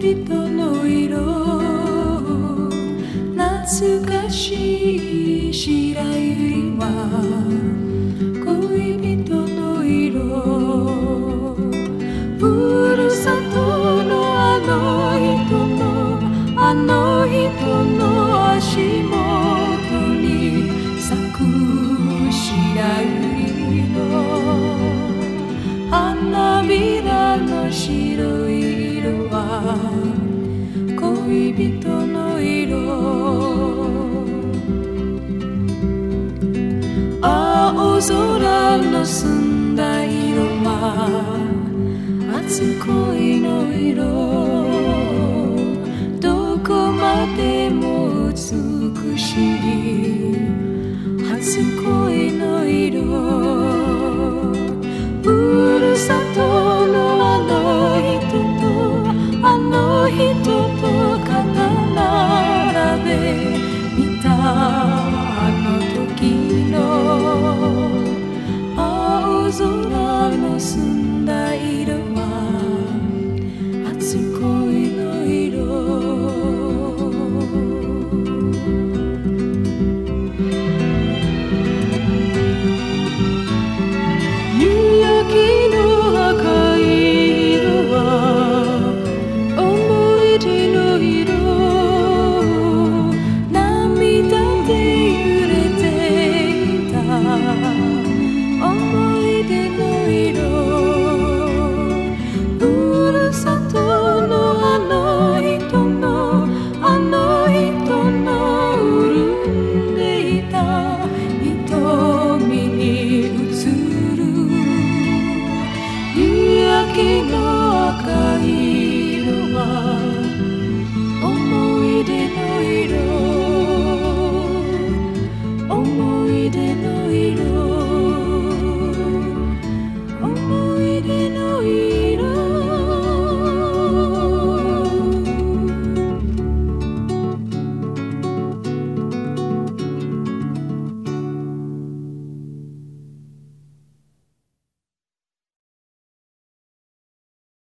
人の色。懐かしい白百合は色。青空の澄んだ色は熱恋の色。